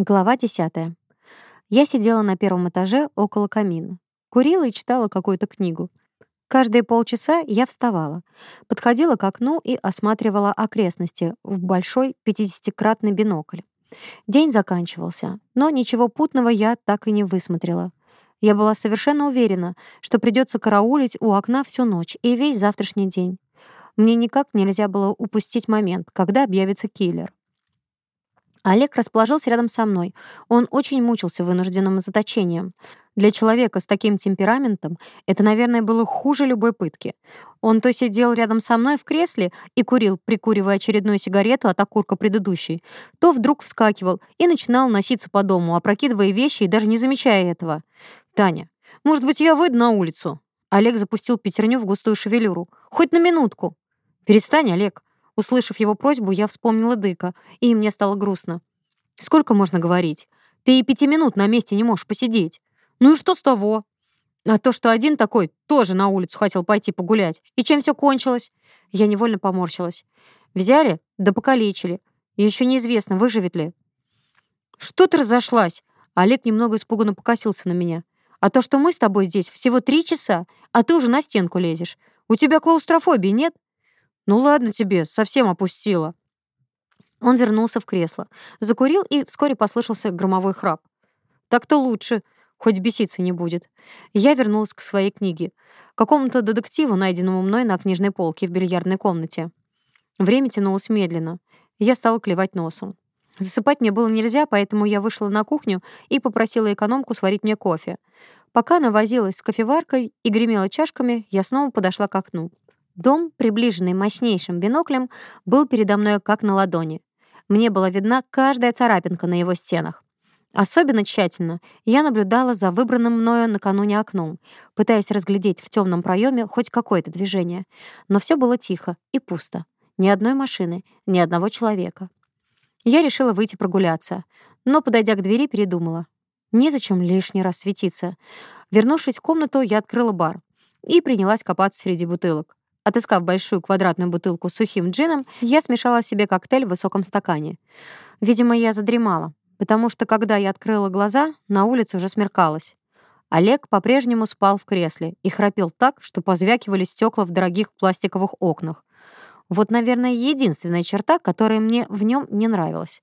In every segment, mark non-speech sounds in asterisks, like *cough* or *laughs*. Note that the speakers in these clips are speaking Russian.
Глава 10. Я сидела на первом этаже около камина. Курила и читала какую-то книгу. Каждые полчаса я вставала, подходила к окну и осматривала окрестности в большой 50-кратный бинокль. День заканчивался, но ничего путного я так и не высмотрела. Я была совершенно уверена, что придется караулить у окна всю ночь и весь завтрашний день. Мне никак нельзя было упустить момент, когда объявится киллер. Олег расположился рядом со мной. Он очень мучился вынужденным заточением. Для человека с таким темпераментом это, наверное, было хуже любой пытки. Он то сидел рядом со мной в кресле и курил, прикуривая очередную сигарету от окурка предыдущей, то вдруг вскакивал и начинал носиться по дому, опрокидывая вещи и даже не замечая этого. «Таня, может быть, я выйду на улицу?» Олег запустил пятерню в густую шевелюру. «Хоть на минутку!» «Перестань, Олег. Услышав его просьбу, я вспомнила Дыка, и мне стало грустно. «Сколько можно говорить? Ты и пяти минут на месте не можешь посидеть. Ну и что с того? А то, что один такой тоже на улицу хотел пойти погулять. И чем все кончилось?» Я невольно поморщилась. «Взяли? Да покалечили. Еще неизвестно, выживет ли». «Что ты разошлась?» Олег немного испуганно покосился на меня. «А то, что мы с тобой здесь всего три часа, а ты уже на стенку лезешь. У тебя клаустрофобии нет?» «Ну ладно тебе, совсем опустила». Он вернулся в кресло, закурил и вскоре послышался громовой храп. «Так-то лучше, хоть беситься не будет». Я вернулась к своей книге, какому-то детективу, найденному мной на книжной полке в бильярдной комнате. Время тянулось медленно. Я стала клевать носом. Засыпать мне было нельзя, поэтому я вышла на кухню и попросила экономку сварить мне кофе. Пока она возилась с кофеваркой и гремела чашками, я снова подошла к окну. Дом, приближенный мощнейшим биноклем, был передо мной как на ладони. Мне была видна каждая царапинка на его стенах. Особенно тщательно я наблюдала за выбранным мною накануне окном, пытаясь разглядеть в темном проеме хоть какое-то движение. Но все было тихо и пусто. Ни одной машины, ни одного человека. Я решила выйти прогуляться, но, подойдя к двери, передумала. Незачем лишний раз светиться. Вернувшись в комнату, я открыла бар и принялась копаться среди бутылок. Отыскав большую квадратную бутылку с сухим джином, я смешала себе коктейль в высоком стакане. Видимо, я задремала, потому что, когда я открыла глаза, на улице уже смеркалось. Олег по-прежнему спал в кресле и храпел так, что позвякивали стекла в дорогих пластиковых окнах. Вот, наверное, единственная черта, которая мне в нем не нравилась.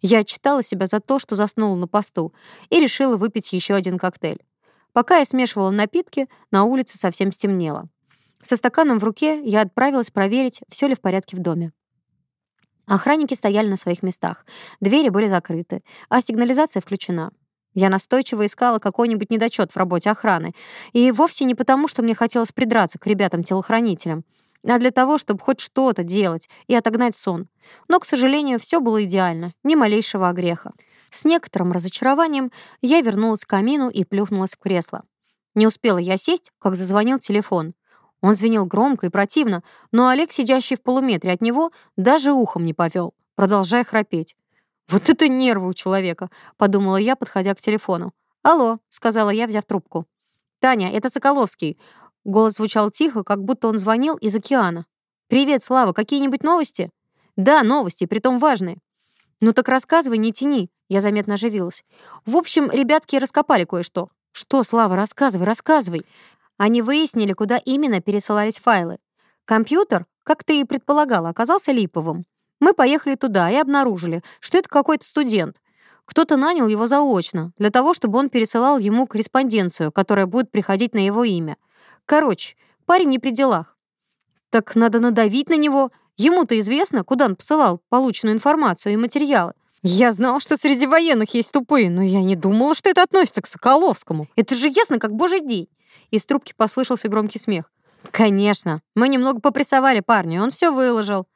Я отчитала себя за то, что заснула на посту, и решила выпить еще один коктейль. Пока я смешивала напитки, на улице совсем стемнело. Со стаканом в руке я отправилась проверить, все ли в порядке в доме. Охранники стояли на своих местах, двери были закрыты, а сигнализация включена. Я настойчиво искала какой-нибудь недочет в работе охраны, и вовсе не потому, что мне хотелось придраться к ребятам-телохранителям, а для того, чтобы хоть что-то делать и отогнать сон. Но, к сожалению, все было идеально, ни малейшего огреха. С некоторым разочарованием я вернулась к камину и плюхнулась в кресло. Не успела я сесть, как зазвонил телефон. Он звенел громко и противно, но Олег, сидящий в полуметре от него, даже ухом не повел, продолжая храпеть. «Вот это нервы у человека!» — подумала я, подходя к телефону. «Алло!» — сказала я, взяв трубку. «Таня, это Соколовский!» Голос звучал тихо, как будто он звонил из океана. «Привет, Слава, какие-нибудь новости?» «Да, новости, притом важные». «Ну так рассказывай, не тяни». Я заметно оживилась. «В общем, ребятки раскопали кое-что». «Что, Слава, рассказывай, рассказывай». Они выяснили, куда именно пересылались файлы. Компьютер, как ты и предполагал, оказался липовым. Мы поехали туда и обнаружили, что это какой-то студент. Кто-то нанял его заочно, для того, чтобы он пересылал ему корреспонденцию, которая будет приходить на его имя. Короче, парень не при делах. Так надо надавить на него. Ему-то известно, куда он посылал полученную информацию и материалы. Я знал, что среди военных есть тупые, но я не думала, что это относится к Соколовскому. Это же ясно, как божий день. Из трубки послышался громкий смех. «Конечно. Мы немного попрессовали парня, он все выложил».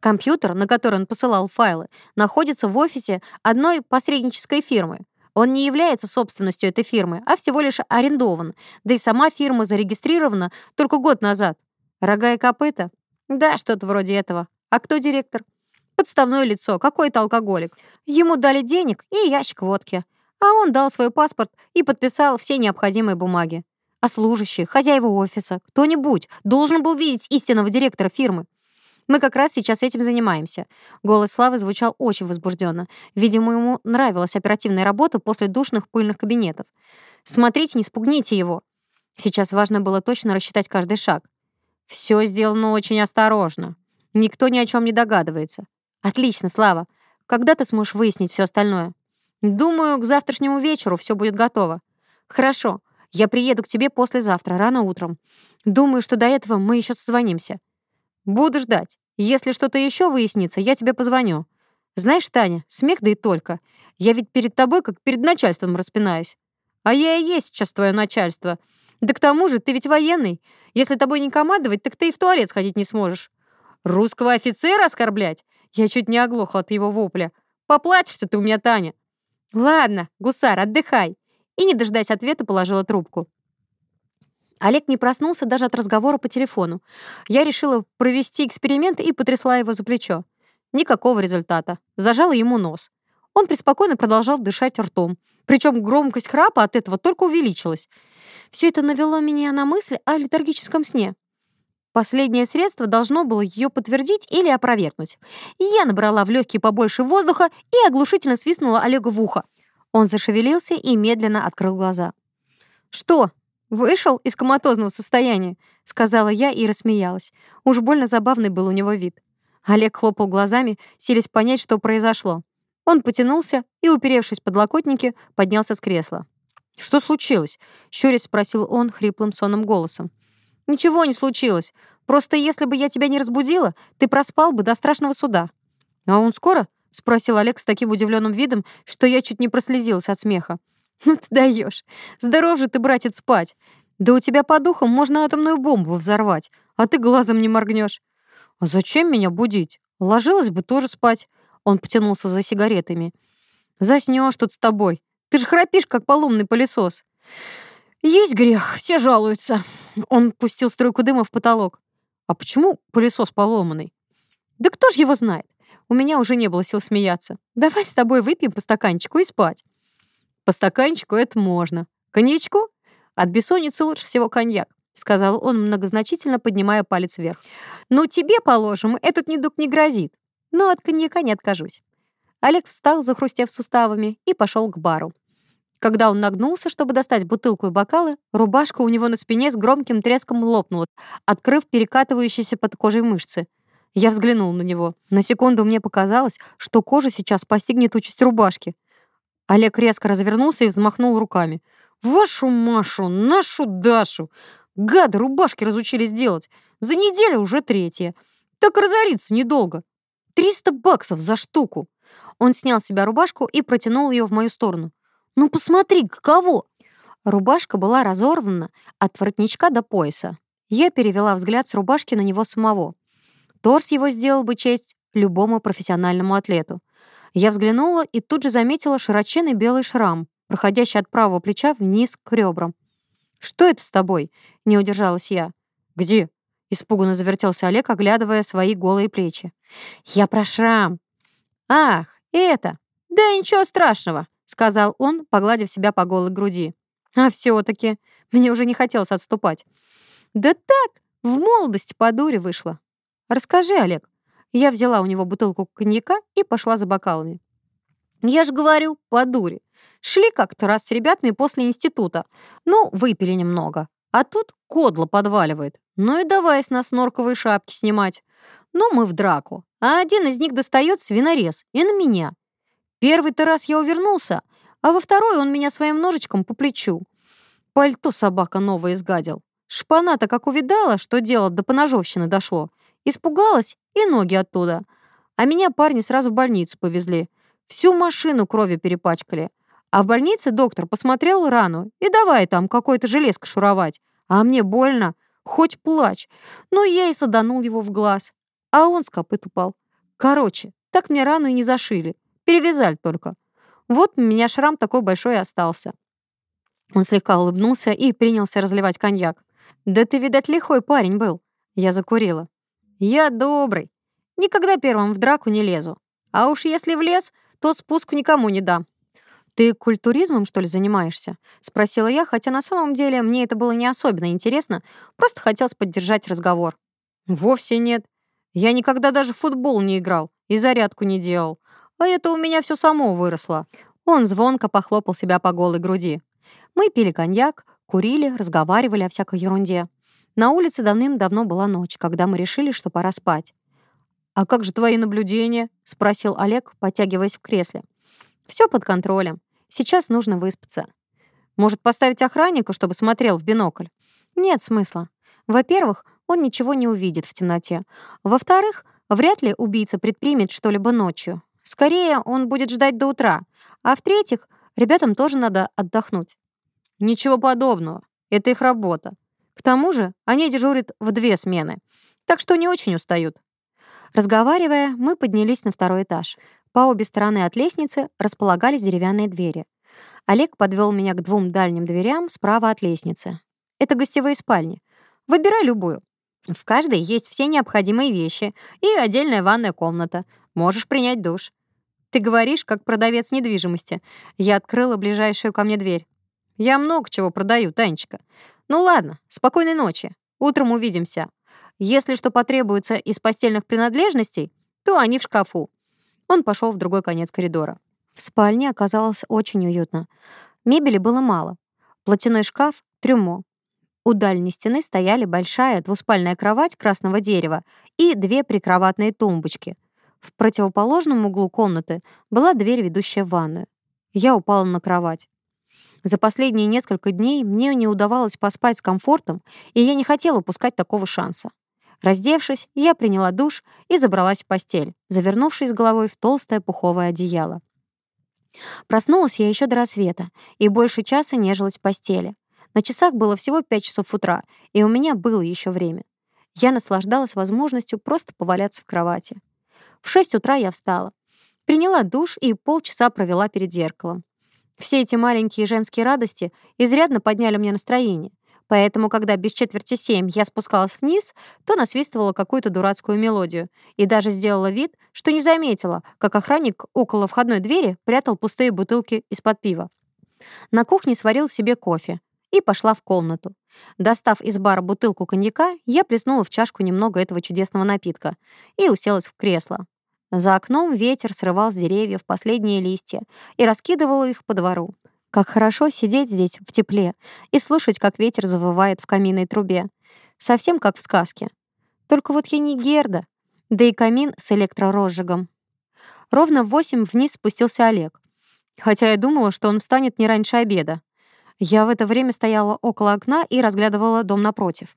Компьютер, на который он посылал файлы, находится в офисе одной посреднической фирмы. Он не является собственностью этой фирмы, а всего лишь арендован. Да и сама фирма зарегистрирована только год назад. Рога и копыта? Да, что-то вроде этого. А кто директор? Подставное лицо, какой-то алкоголик. Ему дали денег и ящик водки. А он дал свой паспорт и подписал все необходимые бумаги а служащие, хозяева офиса, кто-нибудь должен был видеть истинного директора фирмы. Мы как раз сейчас этим занимаемся. Голос Славы звучал очень возбужденно. Видимо, ему нравилась оперативная работа после душных пыльных кабинетов. Смотрите, не спугните его. Сейчас важно было точно рассчитать каждый шаг. Все сделано очень осторожно. Никто ни о чем не догадывается. Отлично, Слава. Когда ты сможешь выяснить все остальное? Думаю, к завтрашнему вечеру все будет готово. Хорошо. Я приеду к тебе послезавтра, рано утром. Думаю, что до этого мы еще созвонимся. Буду ждать. Если что-то еще выяснится, я тебе позвоню. Знаешь, Таня, смех да и только. Я ведь перед тобой как перед начальством распинаюсь. А я и есть сейчас твое начальство. Да к тому же, ты ведь военный. Если тобой не командовать, так ты и в туалет сходить не сможешь. Русского офицера оскорблять? Я чуть не оглохла от его вопля. Поплачешься ты у меня, Таня. Ладно, гусар, отдыхай и, не дожидаясь ответа, положила трубку. Олег не проснулся даже от разговора по телефону. Я решила провести эксперимент и потрясла его за плечо. Никакого результата. Зажала ему нос. Он преспокойно продолжал дышать ртом. Причем громкость храпа от этого только увеличилась. Все это навело меня на мысль о летаргическом сне. Последнее средство должно было ее подтвердить или опровергнуть. Я набрала в легкие побольше воздуха и оглушительно свистнула Олегу в ухо. Он зашевелился и медленно открыл глаза. «Что? Вышел из коматозного состояния?» — сказала я и рассмеялась. Уж больно забавный был у него вид. Олег хлопал глазами, силясь понять, что произошло. Он потянулся и, уперевшись подлокотники, поднялся с кресла. «Что случилось?» — щурясь спросил он хриплым сонным голосом. «Ничего не случилось. Просто если бы я тебя не разбудила, ты проспал бы до страшного суда». «А он скоро?» — спросил Олег с таким удивленным видом, что я чуть не прослезилась от смеха. *laughs* «Ну ты даешь! Здоров же ты, братец, спать! Да у тебя по духам можно атомную бомбу взорвать, а ты глазом не моргнешь. «А зачем меня будить? Ложилась бы тоже спать!» Он потянулся за сигаретами. «Заснешь тут с тобой. Ты же храпишь, как поломный пылесос!» «Есть грех, все жалуются!» Он пустил струйку дыма в потолок. «А почему пылесос поломанный?» «Да кто ж его знает? У меня уже не было сил смеяться. Давай с тобой выпьем по стаканчику и спать. По стаканчику это можно. Коньячку? От бессонницы лучше всего коньяк. — сказал он, многозначительно поднимая палец вверх. «Ну, тебе, положим, этот недуг не грозит. Но от коньяка не откажусь». Олег встал, захрустев суставами, и пошел к бару. Когда он нагнулся, чтобы достать бутылку и бокалы, рубашка у него на спине с громким треском лопнула, открыв перекатывающиеся под кожей мышцы — я взглянул на него. На секунду мне показалось, что кожа сейчас постигнет участь рубашки. Олег резко развернулся и взмахнул руками. «Вашу Машу, нашу Дашу! Гады рубашки разучились делать. За неделю уже третья. Так разориться недолго. Триста баксов за штуку!» Он снял с себя рубашку и протянул ее в мою сторону. «Ну посмотри, каково!» Рубашка была разорвана от воротничка до пояса. Я перевела взгляд с рубашки на него самого. Торс его сделал бы честь любому профессиональному атлету. Я взглянула и тут же заметила широченный белый шрам, проходящий от правого плеча вниз к ребрам. «Что это с тобой?» — не удержалась я. «Где?» — испуганно завертелся Олег, оглядывая свои голые плечи. «Я про шрам». «Ах, это! Да ничего страшного!» — сказал он, погладив себя по голой груди. «А все-таки! Мне уже не хотелось отступать». «Да так! В молодость по дуре вышло!» «Расскажи, Олег». Я взяла у него бутылку коньяка и пошла за бокалами. «Я же говорю, по дуре. Шли как-то раз с ребятами после института. Ну, выпили немного. А тут кодло подваливает. Ну и давай с нас норковые шапки снимать. Ну, мы в драку. А один из них достает свинорез. И на меня. Первый-то раз я увернулся, а во второй он меня своим ножичком по плечу. Пальто собака новое изгадил. Шпана-то как увидала, что дело до поножовщины дошло. Испугалась и ноги оттуда. А меня парни сразу в больницу повезли. Всю машину крови перепачкали. А в больнице доктор посмотрел рану и давай там какой-то железко шуровать. А мне больно, хоть плачь. Но я и саданул его в глаз. А он с копыт упал. Короче, так мне рану и не зашили. Перевязали только. Вот у меня шрам такой большой и остался. Он слегка улыбнулся и принялся разливать коньяк. «Да ты, видать, лихой парень был». Я закурила. Я добрый. Никогда первым в драку не лезу. А уж если влез, то спуск никому не дам. «Ты культуризмом, что ли, занимаешься?» — спросила я, хотя на самом деле мне это было не особенно интересно, просто хотелось поддержать разговор. «Вовсе нет. Я никогда даже в футбол не играл и зарядку не делал. А это у меня все само выросло». Он звонко похлопал себя по голой груди. Мы пили коньяк, курили, разговаривали о всякой ерунде. На улице давным-давно была ночь, когда мы решили, что пора спать. «А как же твои наблюдения?» — спросил Олег, потягиваясь в кресле. «Все под контролем. Сейчас нужно выспаться. Может, поставить охранника, чтобы смотрел в бинокль?» «Нет смысла. Во-первых, он ничего не увидит в темноте. Во-вторых, вряд ли убийца предпримет что-либо ночью. Скорее, он будет ждать до утра. А в-третьих, ребятам тоже надо отдохнуть». «Ничего подобного. Это их работа. К тому же они дежурят в две смены, так что не очень устают. Разговаривая, мы поднялись на второй этаж. По обе стороны от лестницы располагались деревянные двери. Олег подвел меня к двум дальним дверям справа от лестницы. Это гостевые спальни. Выбирай любую. В каждой есть все необходимые вещи и отдельная ванная комната. Можешь принять душ. Ты говоришь, как продавец недвижимости. Я открыла ближайшую ко мне дверь. Я много чего продаю, Танечка. Ну ладно, спокойной ночи. Утром увидимся. Если что потребуется из постельных принадлежностей, то они в шкафу». Он пошел в другой конец коридора. В спальне оказалось очень уютно. Мебели было мало. Платяной шкаф — трюмо. У дальней стены стояли большая двуспальная кровать красного дерева и две прикроватные тумбочки. В противоположном углу комнаты была дверь, ведущая в ванную. Я упала на кровать. За последние несколько дней мне не удавалось поспать с комфортом, и я не хотела упускать такого шанса. Раздевшись, я приняла душ и забралась в постель, завернувшись головой в толстое пуховое одеяло. Проснулась я еще до рассвета и больше часа нежилась в постели. На часах было всего 5 часов утра, и у меня было еще время. Я наслаждалась возможностью просто поваляться в кровати. В 6 утра я встала. Приняла душ и полчаса провела перед зеркалом. Все эти маленькие женские радости изрядно подняли мне настроение. Поэтому, когда без четверти семь я спускалась вниз, то насвистывала какую-то дурацкую мелодию и даже сделала вид, что не заметила, как охранник около входной двери прятал пустые бутылки из-под пива. На кухне сварил себе кофе и пошла в комнату. Достав из бара бутылку коньяка, я плеснула в чашку немного этого чудесного напитка и уселась в кресло, за окном ветер срывал с деревьев последние листья и раскидывал их по двору. Как хорошо сидеть здесь в тепле и слушать, как ветер завывает в каминной трубе. Совсем как в сказке. Только вот я не Герда, да и камин с электророзжигом. Ровно в восемь вниз спустился Олег. Хотя я думала, что он встанет не раньше обеда. Я в это время стояла около окна и разглядывала дом напротив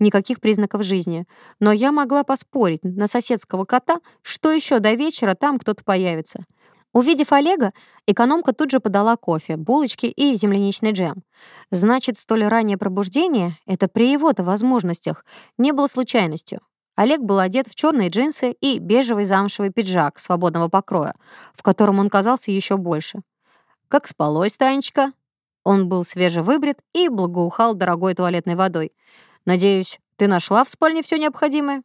никаких признаков жизни. Но я могла поспорить на соседского кота, что еще до вечера там кто-то появится. Увидев Олега, экономка тут же подала кофе, булочки и земляничный джем. Значит, столь раннее пробуждение — это при его-то возможностях — не было случайностью. Олег был одет в черные джинсы и бежевый замшевый пиджак свободного покроя, в котором он казался еще больше. «Как спалось, Танечка?» Он был свежевыбрит и благоухал дорогой туалетной водой. Надеюсь, ты нашла в спальне все необходимое?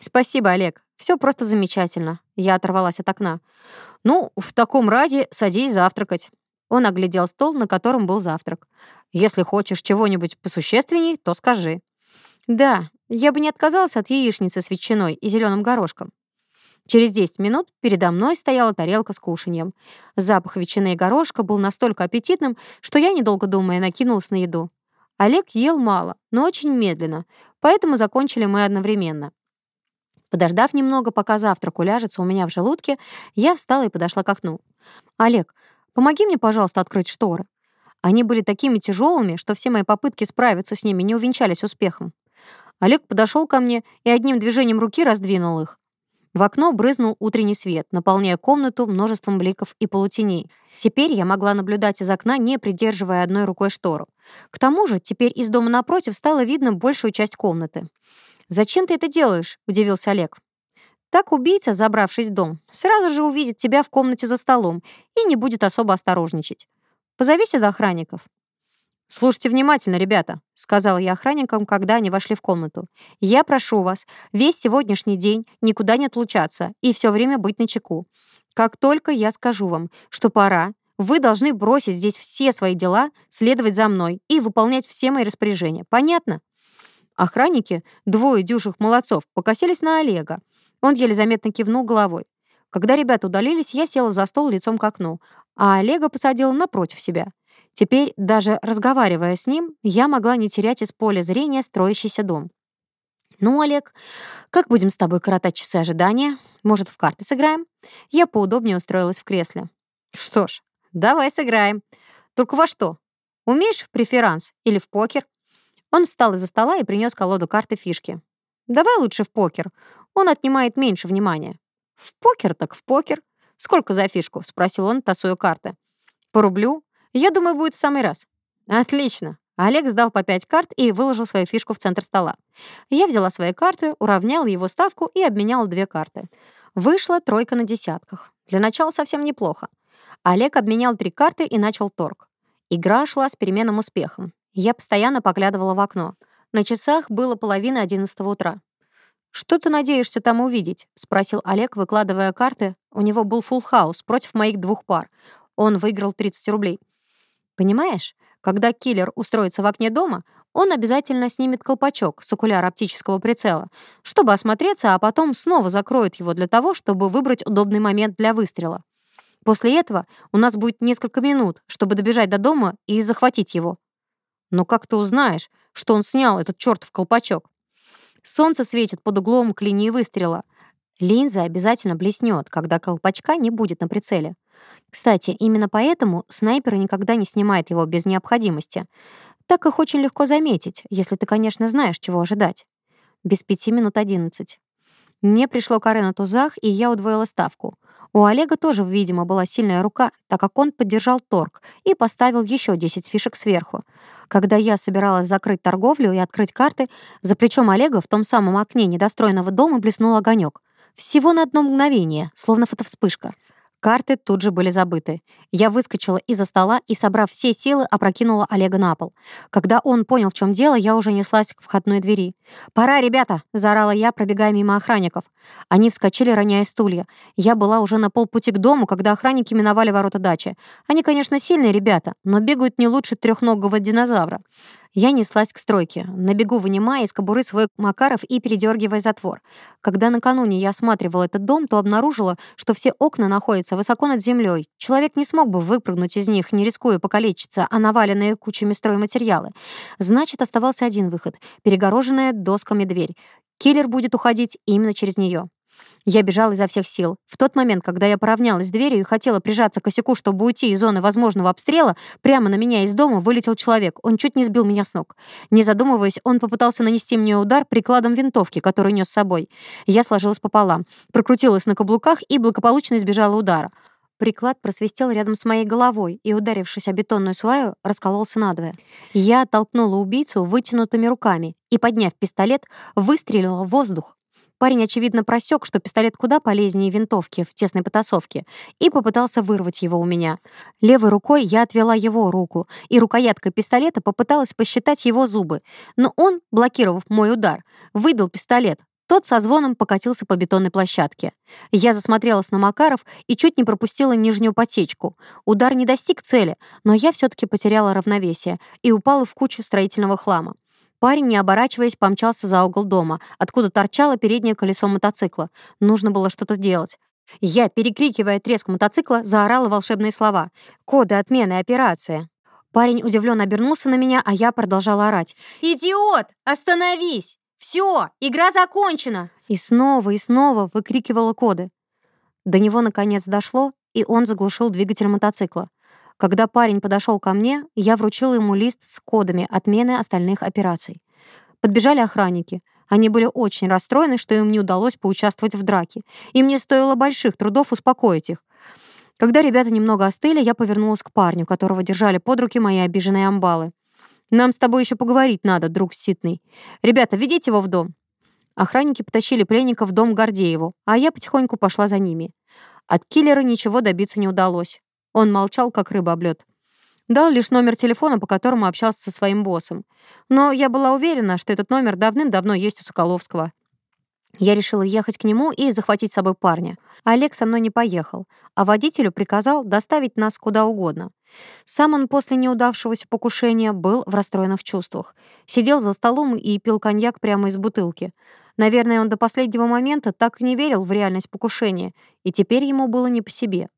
Спасибо, Олег. Все просто замечательно. Я оторвалась от окна. Ну, в таком разе садись завтракать. Он оглядел стол, на котором был завтрак. Если хочешь чего-нибудь посущественней, то скажи. Да, я бы не отказалась от яичницы с ветчиной и зеленым горошком. Через 10 минут передо мной стояла тарелка с кушаньем. Запах ветчины и горошка был настолько аппетитным, что я, недолго думая, накинулась на еду. Олег ел мало, но очень медленно, поэтому закончили мы одновременно. Подождав немного, пока завтрак уляжется у меня в желудке, я встала и подошла к окну. «Олег, помоги мне, пожалуйста, открыть шторы». Они были такими тяжелыми, что все мои попытки справиться с ними не увенчались успехом. Олег подошел ко мне и одним движением руки раздвинул их. В окно брызнул утренний свет, наполняя комнату множеством бликов и полутеней — Теперь я могла наблюдать из окна, не придерживая одной рукой штору. К тому же, теперь из дома напротив стало видно большую часть комнаты. «Зачем ты это делаешь?» — удивился Олег. Так убийца, забравшись в дом, сразу же увидит тебя в комнате за столом и не будет особо осторожничать. Позови сюда охранников. «Слушайте внимательно, ребята», — сказал я охранникам, когда они вошли в комнату. «Я прошу вас весь сегодняшний день никуда не отлучаться и все время быть на чеку. Как только я скажу вам, что пора, вы должны бросить здесь все свои дела, следовать за мной и выполнять все мои распоряжения. Понятно?» Охранники, двое дюжих молодцов, покосились на Олега. Он еле заметно кивнул головой. Когда ребята удалились, я села за стол лицом к окну, а Олега посадила напротив себя. Теперь, даже разговаривая с ним, я могла не терять из поля зрения строящийся дом. Ну, Олег, как будем с тобой коротать часы ожидания? Может, в карты сыграем? Я поудобнее устроилась в кресле. Что ж, давай сыграем. Только во что? Умеешь в преферанс или в покер? Он встал из-за стола и принес колоду карты фишки. Давай лучше в покер. Он отнимает меньше внимания. В покер так в покер. Сколько за фишку? Спросил он, тасуя карты. По рублю? Я думаю, будет в самый раз. Отлично. Олег сдал по 5 карт и выложил свою фишку в центр стола. Я взяла свои карты, уравнял его ставку и обменял две карты. Вышла тройка на десятках. Для начала совсем неплохо. Олег обменял три карты и начал торг. Игра шла с переменным успехом. Я постоянно поглядывала в окно. На часах было половина одиннадцатого утра. «Что ты надеешься там увидеть?» — спросил Олег, выкладывая карты. У него был фулл хаус против моих двух пар. Он выиграл 30 рублей. «Понимаешь, когда киллер устроится в окне дома, он обязательно снимет колпачок с окуляра оптического прицела, чтобы осмотреться, а потом снова закроет его для того, чтобы выбрать удобный момент для выстрела. После этого у нас будет несколько минут, чтобы добежать до дома и захватить его. Но как ты узнаешь, что он снял этот чертов колпачок? Солнце светит под углом к линии выстрела. Линза обязательно блеснет, когда колпачка не будет на прицеле. Кстати, именно поэтому снайпер никогда не снимает его без необходимости, так их очень легко заметить, если ты, конечно, знаешь, чего ожидать. Без пяти минут одиннадцать. Мне пришло каре на тузах, и я удвоила ставку. У Олега тоже, видимо, была сильная рука, так как он поддержал торг и поставил еще 10 фишек сверху. Когда я собиралась закрыть торговлю и открыть карты, за плечом Олега в том самом окне недостроенного дома блеснул огонек. Всего на одно мгновение, словно фотовспышка. Карты тут же были забыты. Я выскочила из-за стола и, собрав все силы, опрокинула Олега на пол. Когда он понял, в чем дело, я уже неслась к входной двери. «Пора, ребята!» — заорала я, пробегая мимо охранников. Они вскочили, роняя стулья. Я была уже на полпути к дому, когда охранники миновали ворота дачи. Они, конечно, сильные ребята, но бегают не лучше трехногого динозавра. Я неслась к стройке, на бегу вынимая из кобуры свой Макаров и передергивая затвор. Когда накануне я осматривал этот дом, то обнаружила, что все окна находятся высоко над землей. Человек не смог бы выпрыгнуть из них, не рискуя покалечиться, а наваленные кучами стройматериалы. Значит, оставался один выход — перегороженная досками дверь. Киллер будет уходить именно через нее. Я бежал изо всех сил. В тот момент, когда я поравнялась с дверью и хотела прижаться к косяку, чтобы уйти из зоны возможного обстрела, прямо на меня из дома вылетел человек. Он чуть не сбил меня с ног. Не задумываясь, он попытался нанести мне удар прикладом винтовки, которую нес с собой. Я сложилась пополам, прокрутилась на каблуках и благополучно избежала удара. Приклад просвистел рядом с моей головой и, ударившись о бетонную сваю, раскололся надвое. Я оттолкнула убийцу вытянутыми руками и, подняв пистолет, выстрелила в воздух, Парень, очевидно, просек, что пистолет куда полезнее винтовки в тесной потасовке, и попытался вырвать его у меня. Левой рукой я отвела его руку, и рукоятка пистолета попыталась посчитать его зубы. Но он, блокировав мой удар, выбил пистолет, тот со звоном покатился по бетонной площадке. Я засмотрелась на Макаров и чуть не пропустила нижнюю потечку. Удар не достиг цели, но я все-таки потеряла равновесие и упала в кучу строительного хлама. Парень, не оборачиваясь, помчался за угол дома, откуда торчало переднее колесо мотоцикла. Нужно было что-то делать. Я, перекрикивая треск мотоцикла, заорала волшебные слова. «Коды отмены операции». Парень удивленно обернулся на меня, а я продолжала орать. «Идиот! Остановись! Все! Игра закончена!» И снова и снова выкрикивала коды. До него наконец дошло, и он заглушил двигатель мотоцикла. Когда парень подошел ко мне, я вручил ему лист с кодами отмены остальных операций. Подбежали охранники. Они были очень расстроены, что им не удалось поучаствовать в драке, и мне стоило больших трудов успокоить их. Когда ребята немного остыли, я повернулась к парню, которого держали под руки мои обиженные амбалы. «Нам с тобой еще поговорить надо, друг Ситный. Ребята, ведите его в дом». Охранники потащили пленника в дом Гордееву, а я потихоньку пошла за ними. От киллера ничего добиться не удалось. Он молчал, как рыба облет. Дал лишь номер телефона, по которому общался со своим боссом. Но я была уверена, что этот номер давным-давно есть у Соколовского. Я решила ехать к нему и захватить с собой парня. Олег со мной не поехал, а водителю приказал доставить нас куда угодно. Сам он после неудавшегося покушения был в расстроенных чувствах. Сидел за столом и пил коньяк прямо из бутылки. Наверное, он до последнего момента так и не верил в реальность покушения, и теперь ему было не по себе.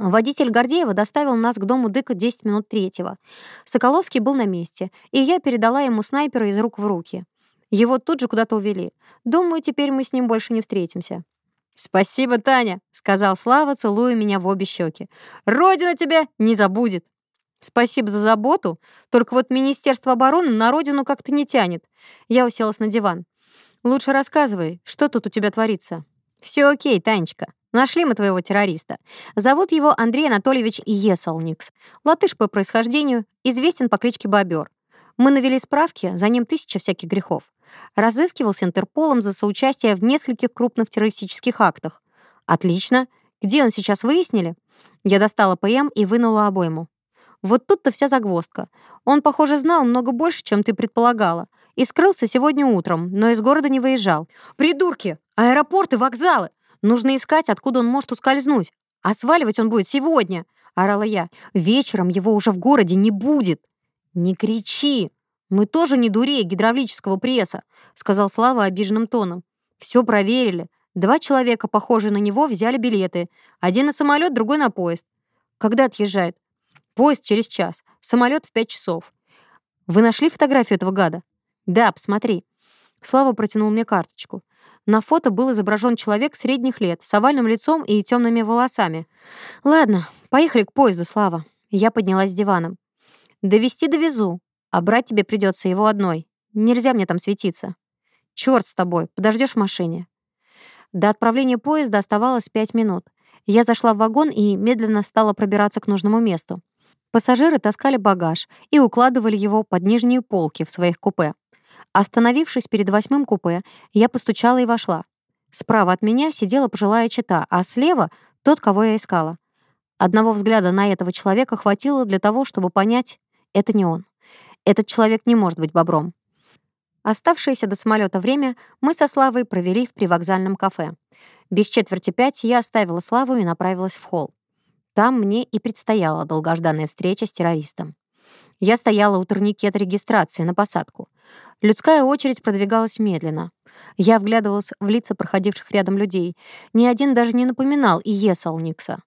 Водитель Гордеева доставил нас к дому Дыка 10 минут третьего. Соколовский был на месте, и я передала ему снайпера из рук в руки. Его тут же куда-то увели. Думаю, теперь мы с ним больше не встретимся. «Спасибо, Таня», — сказал Слава, целуя меня в обе щеки. «Родина тебя не забудет». «Спасибо за заботу, только вот Министерство обороны на родину как-то не тянет». Я уселась на диван. «Лучше рассказывай, что тут у тебя творится». «Все окей, Танечка», Нашли мы твоего террориста. Зовут его Андрей Анатольевич Есолникс. Латыш по происхождению, известен по кличке Бобер. Мы навели справки, за ним тысяча всяких грехов. Разыскивался Интерполом за соучастие в нескольких крупных террористических актах. Отлично. Где он сейчас, выяснили? Я достала ПМ и вынула обойму. Вот тут-то вся загвоздка. Он, похоже, знал много больше, чем ты предполагала. И скрылся сегодня утром, но из города не выезжал. Придурки! Аэропорты, вокзалы! Нужно искать, откуда он может ускользнуть. А сваливать он будет сегодня, орала я. Вечером его уже в городе не будет. Не кричи. Мы тоже не дурее гидравлического пресса, сказал Слава обиженным тоном. Все проверили. Два человека, похожие на него, взяли билеты. Один на самолет, другой на поезд. Когда отъезжают? Поезд через час, самолет в пять часов. Вы нашли фотографию этого гада? Да, посмотри. Слава протянул мне карточку. На фото был изображен человек средних лет с овальным лицом и темными волосами. «Ладно, поехали к поезду, Слава». Я поднялась с дивана. Довезти довезу, а брать тебе придется его одной. Нельзя мне там светиться». «Черт с тобой, подождешь в машине». До отправления поезда оставалось пять минут. Я зашла в вагон и медленно стала пробираться к нужному месту. Пассажиры таскали багаж и укладывали его под нижние полки в своих купе. Остановившись перед восьмым купе, я постучала и вошла. Справа от меня сидела пожилая чита, а слева — тот, кого я искала. Одного взгляда на этого человека хватило для того, чтобы понять — это не он. Этот человек не может быть бобром. Оставшееся до самолета время мы со Славой провели в привокзальном кафе. Без четверти пять я оставила Славу и направилась в холл. Там мне и предстояла долгожданная встреча с террористом. Я стояла у турникет регистрации на посадку. Людская очередь продвигалась медленно. Я вглядывалась в лица проходивших рядом людей. Ни один даже не напоминал Иесал Никса.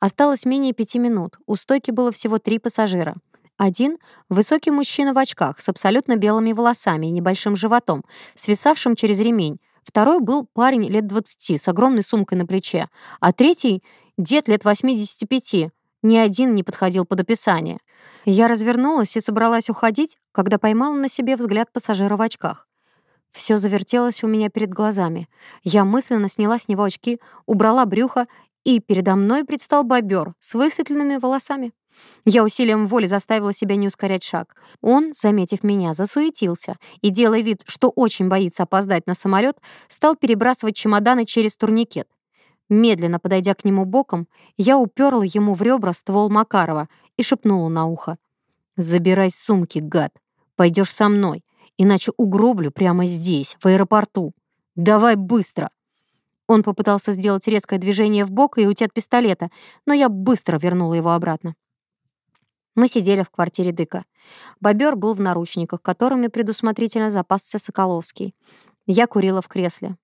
Осталось менее пяти минут. У стойки было всего три пассажира. Один — высокий мужчина в очках с абсолютно белыми волосами и небольшим животом, свисавшим через ремень. Второй был парень лет 20 с огромной сумкой на плече. А третий — дед лет 85. Ни один не подходил под описание. Я развернулась и собралась уходить, когда поймала на себе взгляд пассажира в очках. Все завертелось у меня перед глазами. Я мысленно сняла с него очки, убрала брюхо, и передо мной предстал бобер с высветленными волосами. Я усилием воли заставила себя не ускорять шаг. Он, заметив меня, засуетился и, делая вид, что очень боится опоздать на самолет, стал перебрасывать чемоданы через турникет. Медленно подойдя к нему боком, я уперла ему в ребра ствол Макарова и шепнула на ухо. «Забирай сумки, гад. Пойдешь со мной, иначе угроблю прямо здесь, в аэропорту. Давай быстро!» Он попытался сделать резкое движение в бок и уйти от пистолета, но я быстро вернула его обратно. Мы сидели в квартире Дыка. Бобер был в наручниках, которыми предусмотрительно запасся Соколовский. Я курила в кресле.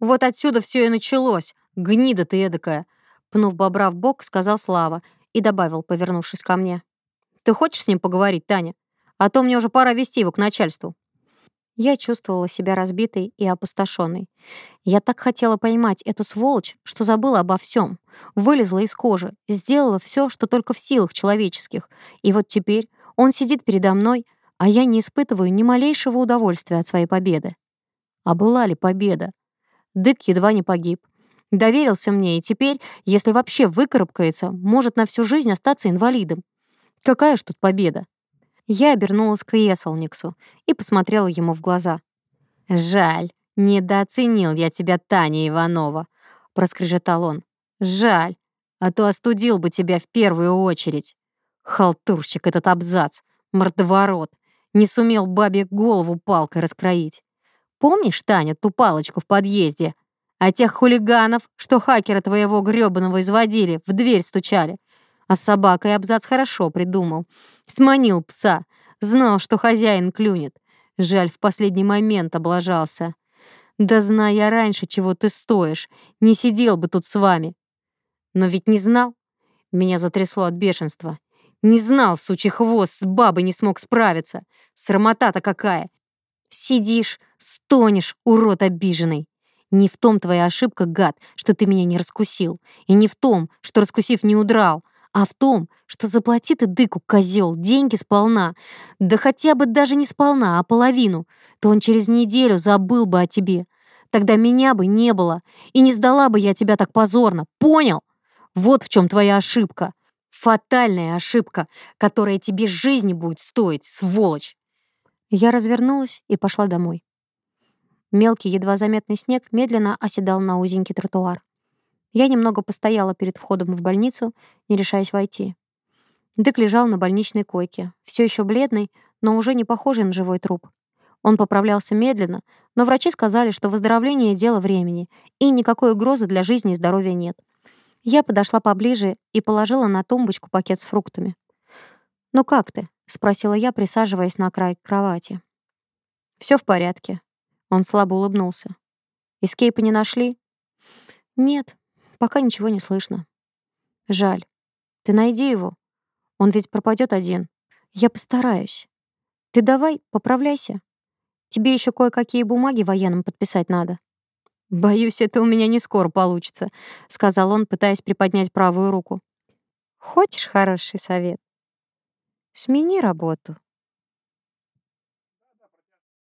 «Вот отсюда все и началось!» Гнида ты эдакая!» Пнув бобра в бок, сказал Слава и добавил, повернувшись ко мне. «Ты хочешь с ним поговорить, Таня? А то мне уже пора вести его к начальству». Я чувствовала себя разбитой и опустошенной. Я так хотела поймать эту сволочь, что забыла обо всем. Вылезла из кожи, сделала все, что только в силах человеческих. И вот теперь он сидит передо мной, а я не испытываю ни малейшего удовольствия от своей победы. А была ли победа? Дык едва не погиб. Доверился мне, и теперь, если вообще выкарабкается, может на всю жизнь остаться инвалидом. Какая ж тут победа? Я обернулась к Еселниксу и посмотрела ему в глаза. «Жаль, недооценил я тебя, Таня Иванова», — проскрежетал он. «Жаль, а то остудил бы тебя в первую очередь. Халтурщик этот абзац, мордоворот, не сумел бабе голову палкой раскроить. Помнишь, Таня, ту палочку в подъезде, а тех хулиганов, что хакера твоего грёбаного изводили, в дверь стучали. А собака и абзац хорошо придумал. Сманил пса. Знал, что хозяин клюнет. Жаль, в последний момент облажался. Да знаю я раньше, чего ты стоишь. Не сидел бы тут с вами. Но ведь не знал. Меня затрясло от бешенства. Не знал, сучий хвост, с бабой не смог справиться. Срамота-то какая. Сидишь, стонешь, урод обиженный. Не в том твоя ошибка, гад, что ты меня не раскусил. И не в том, что, раскусив, не удрал а в том, что заплати ты дыку, козел, деньги сполна, да хотя бы даже не сполна, а половину, то он через неделю забыл бы о тебе. Тогда меня бы не было, и не сдала бы я тебя так позорно, понял? Вот в чем твоя ошибка. Фатальная ошибка, которая тебе жизни будет стоить, сволочь. Я развернулась и пошла домой. Мелкий, едва заметный снег медленно оседал на узенький тротуар. Я немного постояла перед входом в больницу, не решаясь войти. Дык лежал на больничной койке, все еще бледный, но уже не похожий на живой труп. Он поправлялся медленно, но врачи сказали, что выздоровление — дело времени, и никакой угрозы для жизни и здоровья нет. Я подошла поближе и положила на тумбочку пакет с фруктами. «Ну как ты?» — спросила я, присаживаясь на край кровати. Все в порядке», он слабо улыбнулся. «Эскейпа не нашли?» «Нет, пока ничего не слышно». «Жаль. Ты найди его. Он ведь пропадет один. Я постараюсь. Ты давай, поправляйся. Тебе еще кое-какие бумаги военным подписать надо». «Боюсь, это у меня не скоро получится», — сказал он, пытаясь приподнять правую руку. «Хочешь хороший совет? Смени работу».